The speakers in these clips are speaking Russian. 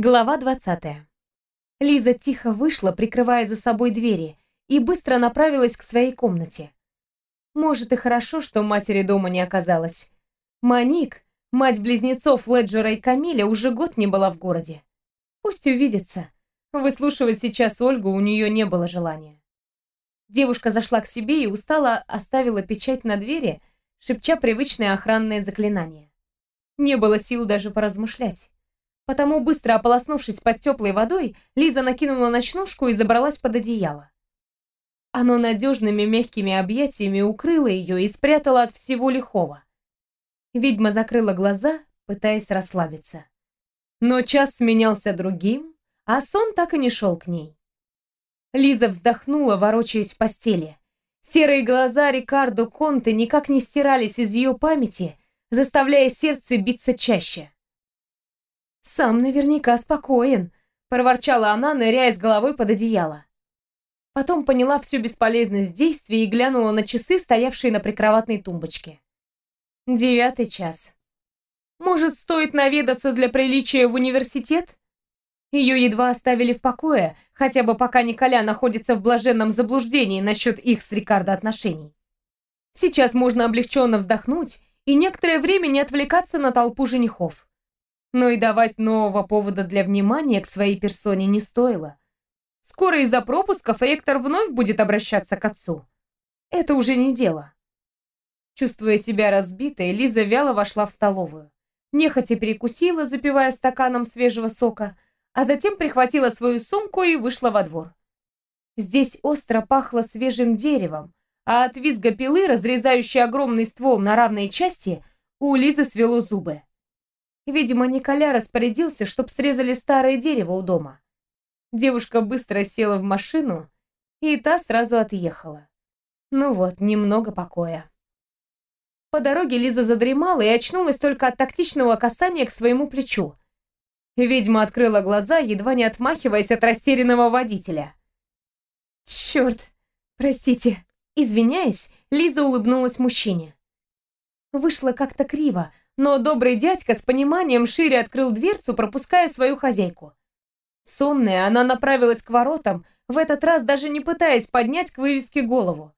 Глава 20. Лиза тихо вышла, прикрывая за собой двери, и быстро направилась к своей комнате. Может и хорошо, что матери дома не оказалось. Маник, мать близнецов Леджера и Камиля, уже год не была в городе. Пусть увидится. Выслушивать сейчас Ольгу у нее не было желания. Девушка зашла к себе и устало оставила печать на двери, шепча привычное охранное заклинание. Не было сил даже поразмышлять. Потому, быстро ополоснувшись под теплой водой, Лиза накинула ночнушку и забралась под одеяло. Оно надежными мягкими объятиями укрыло ее и спрятало от всего лихого. Ведьма закрыла глаза, пытаясь расслабиться. Но час сменялся другим, а сон так и не шел к ней. Лиза вздохнула, ворочаясь в постели. Серые глаза Рикардо Конте никак не стирались из ее памяти, заставляя сердце биться чаще. «Сам наверняка спокоен», — проворчала она, ныряя с головой под одеяло. Потом поняла всю бесполезность действий и глянула на часы, стоявшие на прикроватной тумбочке. Девятый час. Может, стоит наведаться для приличия в университет? Ее едва оставили в покое, хотя бы пока Николя находится в блаженном заблуждении насчет их с Рикардо отношений. Сейчас можно облегченно вздохнуть и некоторое время не отвлекаться на толпу женихов но и давать нового повода для внимания к своей персоне не стоило. Скоро из-за пропусков ректор вновь будет обращаться к отцу. Это уже не дело. Чувствуя себя разбитой, Лиза вяло вошла в столовую. Нехотя перекусила, запивая стаканом свежего сока, а затем прихватила свою сумку и вышла во двор. Здесь остро пахло свежим деревом, а от визга пилы, разрезающей огромный ствол на равные части, у Лизы свело зубы. Видимо, Николя распорядился, чтоб срезали старое дерево у дома. Девушка быстро села в машину, и та сразу отъехала. Ну вот, немного покоя. По дороге Лиза задремала и очнулась только от тактичного касания к своему плечу. Ведьма открыла глаза, едва не отмахиваясь от растерянного водителя. «Черт! Простите!» Извиняясь, Лиза улыбнулась мужчине. Вышло как-то криво, но добрый дядька с пониманием шире открыл дверцу, пропуская свою хозяйку. Сонная, она направилась к воротам, в этот раз даже не пытаясь поднять к вывеске голову.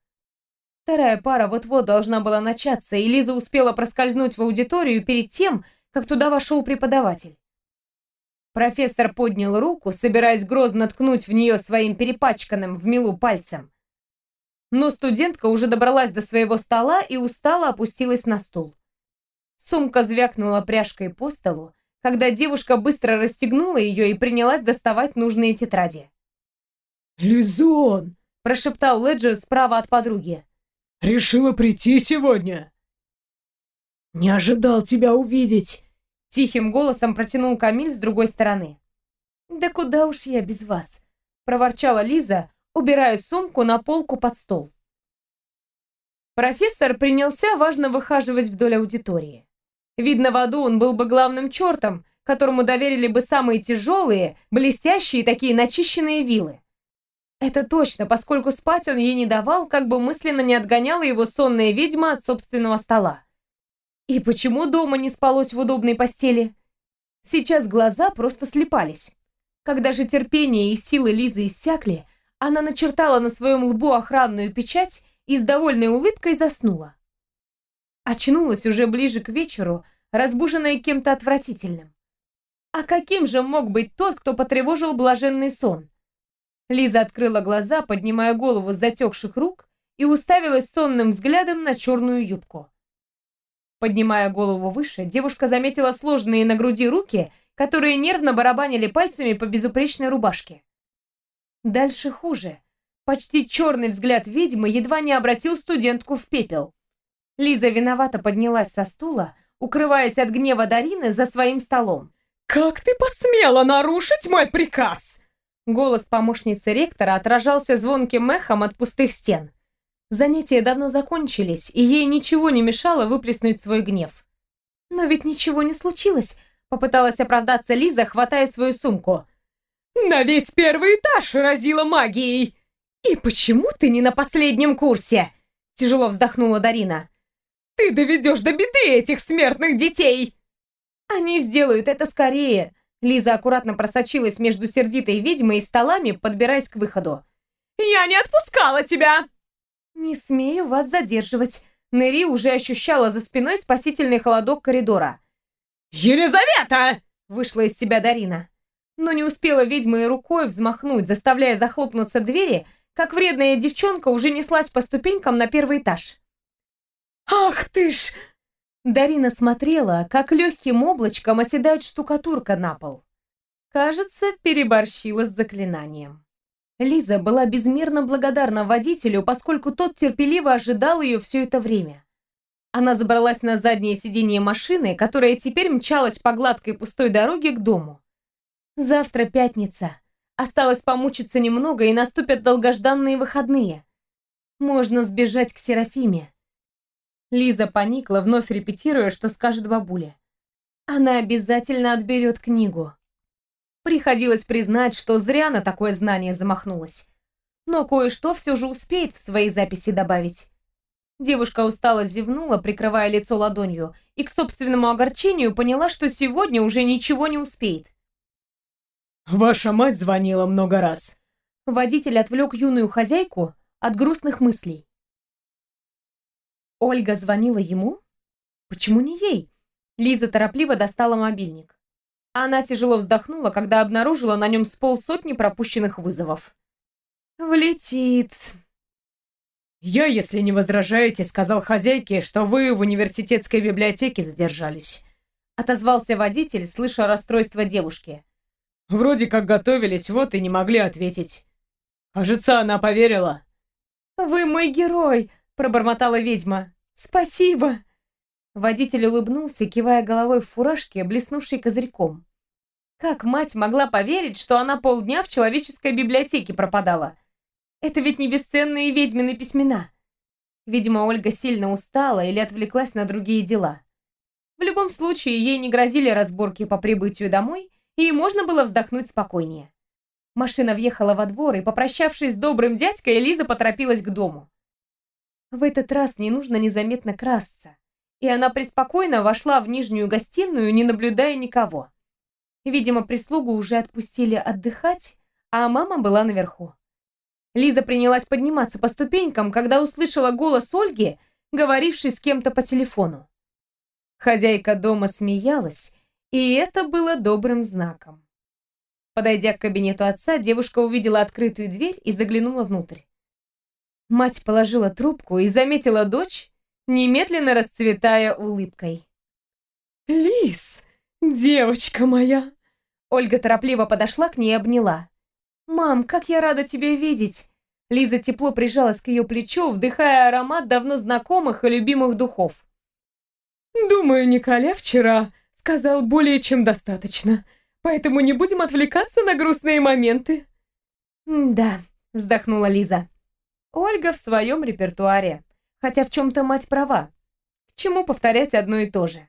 Вторая пара вот-вот должна была начаться, и Лиза успела проскользнуть в аудиторию перед тем, как туда вошел преподаватель. Профессор поднял руку, собираясь грозно ткнуть в нее своим перепачканным в милу пальцем. Но студентка уже добралась до своего стола и устало опустилась на стул. Сумка звякнула пряжкой по столу, когда девушка быстро расстегнула ее и принялась доставать нужные тетради. «Лизон!» – прошептал Леджер справа от подруги. «Решила прийти сегодня?» «Не ожидал тебя увидеть!» Тихим голосом протянул Камиль с другой стороны. «Да куда уж я без вас?» – проворчала Лиза, убирая сумку на полку под стол. Профессор принялся важно выхаживать вдоль аудитории. Видно, в аду он был бы главным чертом, которому доверили бы самые тяжелые, блестящие такие начищенные вилы. Это точно, поскольку спать он ей не давал, как бы мысленно не отгоняла его сонная ведьма от собственного стола. И почему дома не спалось в удобной постели? Сейчас глаза просто слепались. Когда же терпение и силы Лизы иссякли, она начертала на своем лбу охранную печать и с довольной улыбкой заснула. Очнулась уже ближе к вечеру, разбуженная кем-то отвратительным. А каким же мог быть тот, кто потревожил блаженный сон? Лиза открыла глаза, поднимая голову с затекших рук и уставилась сонным взглядом на черную юбку. Поднимая голову выше, девушка заметила сложные на груди руки, которые нервно барабанили пальцами по безупречной рубашке. Дальше хуже. Почти черный взгляд ведьмы едва не обратил студентку в пепел. Лиза виновато поднялась со стула, укрываясь от гнева Дарины за своим столом. «Как ты посмела нарушить мой приказ?» Голос помощницы ректора отражался звонким эхом от пустых стен. Занятия давно закончились, и ей ничего не мешало выплеснуть свой гнев. «Но ведь ничего не случилось», — попыталась оправдаться Лиза, хватая свою сумку. «На весь первый этаж разила магией!» «И почему ты не на последнем курсе?» — тяжело вздохнула Дарина. Ты доведешь до беды этих смертных детей!» «Они сделают это скорее!» Лиза аккуратно просочилась между сердитой ведьмой и столами, подбираясь к выходу. «Я не отпускала тебя!» «Не смею вас задерживать». Нэри уже ощущала за спиной спасительный холодок коридора. «Елизавета!» — вышла из себя Дарина. Но не успела ведьма рукой взмахнуть, заставляя захлопнуться двери, как вредная девчонка уже неслась по ступенькам на первый этаж. «Ах ты ж!» Дарина смотрела, как легким облачком оседает штукатурка на пол. Кажется, переборщила с заклинанием. Лиза была безмерно благодарна водителю, поскольку тот терпеливо ожидал ее все это время. Она забралась на заднее сиденье машины, которая теперь мчалась по гладкой пустой дороге к дому. Завтра пятница. Осталось помучиться немного, и наступят долгожданные выходные. Можно сбежать к Серафиме. Лиза поникла, вновь репетируя, что скажет бабуля. Она обязательно отберет книгу. Приходилось признать, что зря на такое знание замахнулась. Но кое-что все же успеет в свои записи добавить. Девушка устало зевнула, прикрывая лицо ладонью, и к собственному огорчению поняла, что сегодня уже ничего не успеет. «Ваша мать звонила много раз». Водитель отвлек юную хозяйку от грустных мыслей. Ольга звонила ему? Почему не ей? Лиза торопливо достала мобильник. Она тяжело вздохнула, когда обнаружила на нем с полсотни пропущенных вызовов. «Влетит». «Я, если не возражаете, сказал хозяйке, что вы в университетской библиотеке задержались», отозвался водитель, слыша расстройство девушки. «Вроде как готовились, вот и не могли ответить. Кажется, она поверила». «Вы мой герой», — пробормотала ведьма. «Спасибо». Водитель улыбнулся, кивая головой в фуражке, блеснувшей козырьком. Как мать могла поверить, что она полдня в человеческой библиотеке пропадала? Это ведь не бесценные ведьмины письмена. Видимо, Ольга сильно устала или отвлеклась на другие дела. В любом случае, ей не грозили разборки по прибытию домой, и можно было вздохнуть спокойнее. Машина въехала во двор, и, попрощавшись с добрым дядькой, Лиза поторопилась к дому. В этот раз не нужно незаметно красться и она преспокойно вошла в нижнюю гостиную, не наблюдая никого. Видимо, прислугу уже отпустили отдыхать, а мама была наверху. Лиза принялась подниматься по ступенькам, когда услышала голос Ольги, говоривший с кем-то по телефону. Хозяйка дома смеялась, и это было добрым знаком. Подойдя к кабинету отца, девушка увидела открытую дверь и заглянула внутрь. Мать положила трубку и заметила дочь, немедленно расцветая улыбкой. «Лис, девочка моя!» Ольга торопливо подошла к ней и обняла. «Мам, как я рада тебя видеть!» Лиза тепло прижалась к ее плечу, вдыхая аромат давно знакомых и любимых духов. «Думаю, Николя вчера сказал более чем достаточно, поэтому не будем отвлекаться на грустные моменты». «Да», — вздохнула Лиза. «Ольга в своем репертуаре хотя в чем-то мать права. К чему повторять одно и то же?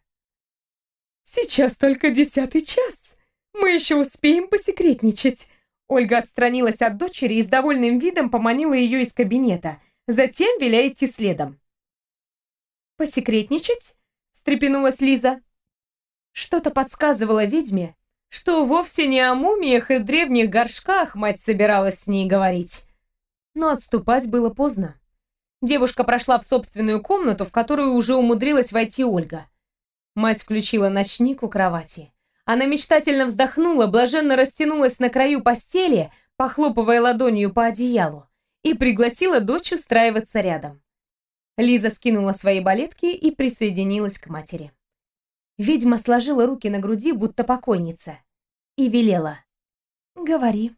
«Сейчас только десятый час. Мы еще успеем посекретничать». Ольга отстранилась от дочери и с довольным видом поманила ее из кабинета, затем веля идти следом. «Посекретничать?» — встрепенулась Лиза. Что-то подсказывало ведьме, что вовсе не о мумиях и древних горшках мать собиралась с ней говорить. Но отступать было поздно. Девушка прошла в собственную комнату, в которую уже умудрилась войти Ольга. Мать включила ночник у кровати. Она мечтательно вздохнула, блаженно растянулась на краю постели, похлопывая ладонью по одеялу, и пригласила дочь устраиваться рядом. Лиза скинула свои балетки и присоединилась к матери. Ведьма сложила руки на груди, будто покойница, и велела. «Говори».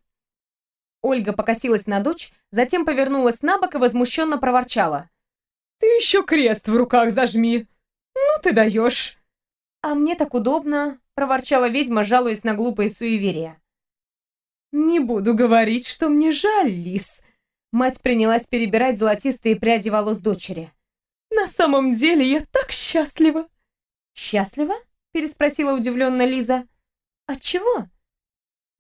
Ольга покосилась на дочь, затем повернулась на бок и возмущенно проворчала. «Ты еще крест в руках зажми! Ну ты даешь!» «А мне так удобно!» — проворчала ведьма, жалуясь на глупые суеверия. «Не буду говорить, что мне жаль, лис!» Мать принялась перебирать золотистые пряди волос дочери. «На самом деле я так счастлива!» «Счастлива?» — переспросила удивленно Лиза. «От чего?»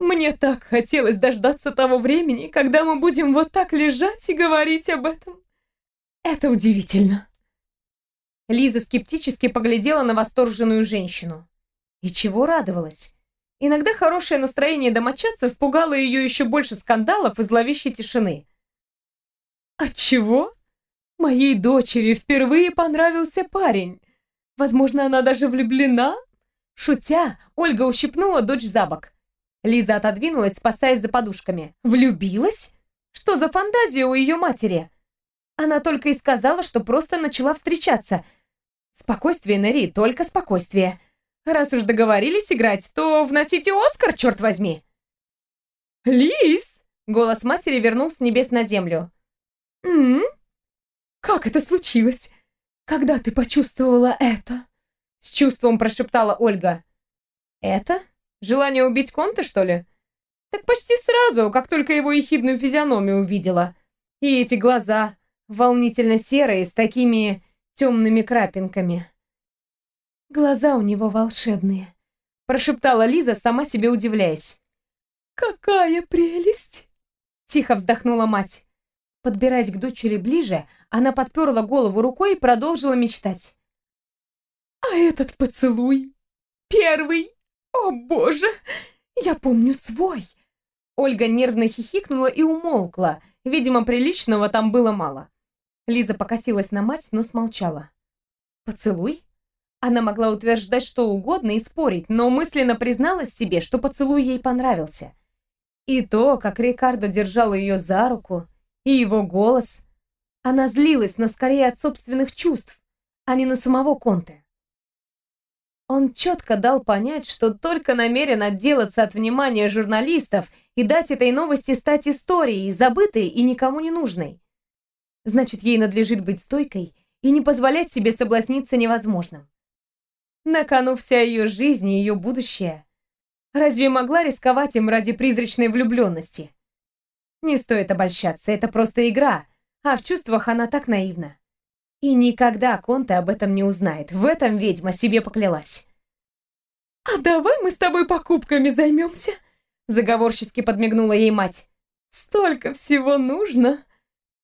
Мне так хотелось дождаться того времени, когда мы будем вот так лежать и говорить об этом. Это удивительно. Лиза скептически поглядела на восторженную женщину. И чего радовалась? Иногда хорошее настроение домочадцев пугало ее еще больше скандалов и зловещей тишины. Отчего? Моей дочери впервые понравился парень. Возможно, она даже влюблена? Шутя, Ольга ущипнула дочь за бок. Лиза отодвинулась, спасаясь за подушками. Влюбилась? Что за фантазия у ее матери? Она только и сказала, что просто начала встречаться. Спокойствие, Нэри, только спокойствие. Раз уж договорились играть, то вносите Оскар, черт возьми. Лиз! Голос матери вернул с небес на землю. «М? Как это случилось? Когда ты почувствовала это?» С чувством прошептала Ольга. «Это? Желание убить Конта, что ли?» Так почти сразу, как только его ехидную физиономию увидела. И эти глаза, волнительно серые, с такими темными крапинками. «Глаза у него волшебные», — прошептала Лиза, сама себе удивляясь. «Какая прелесть!» — тихо вздохнула мать. Подбираясь к дочери ближе, она подперла голову рукой и продолжила мечтать. «А этот поцелуй? Первый? О, боже! Я помню свой!» Ольга нервно хихикнула и умолкла. Видимо, приличного там было мало. Лиза покосилась на мать, но смолчала. «Поцелуй?» Она могла утверждать что угодно и спорить, но мысленно призналась себе, что поцелуй ей понравился. И то, как Рикардо держал ее за руку, и его голос. Она злилась, но скорее от собственных чувств, а не на самого Конте. Он четко дал понять, что только намерен отделаться от внимания журналистов и дать этой новости стать историей, забытой и никому не нужной. Значит, ей надлежит быть стойкой и не позволять себе соблазниться невозможным. На кону вся ее жизнь и ее будущее. Разве могла рисковать им ради призрачной влюбленности? Не стоит обольщаться, это просто игра, а в чувствах она так наивна. И никогда Конте об этом не узнает, в этом ведьма себе поклялась. «А давай мы с тобой покупками займемся?» Заговорчески подмигнула ей мать. «Столько всего нужно!»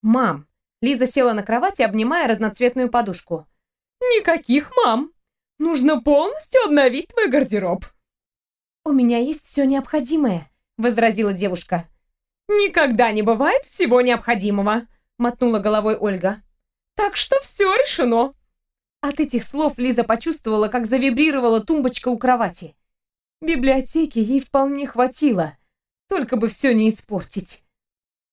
«Мам!» Лиза села на кровати, обнимая разноцветную подушку. «Никаких мам! Нужно полностью обновить твой гардероб!» «У меня есть все необходимое», — возразила девушка. «Никогда не бывает всего необходимого», — мотнула головой Ольга. «Так что все решено». От этих слов Лиза почувствовала, как завибрировала тумбочка у кровати. Библиотеки ей вполне хватило, только бы все не испортить.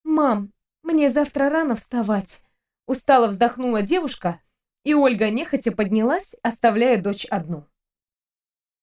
«Мам, мне завтра рано вставать», — устало вздохнула девушка, и Ольга нехотя поднялась, оставляя дочь одну.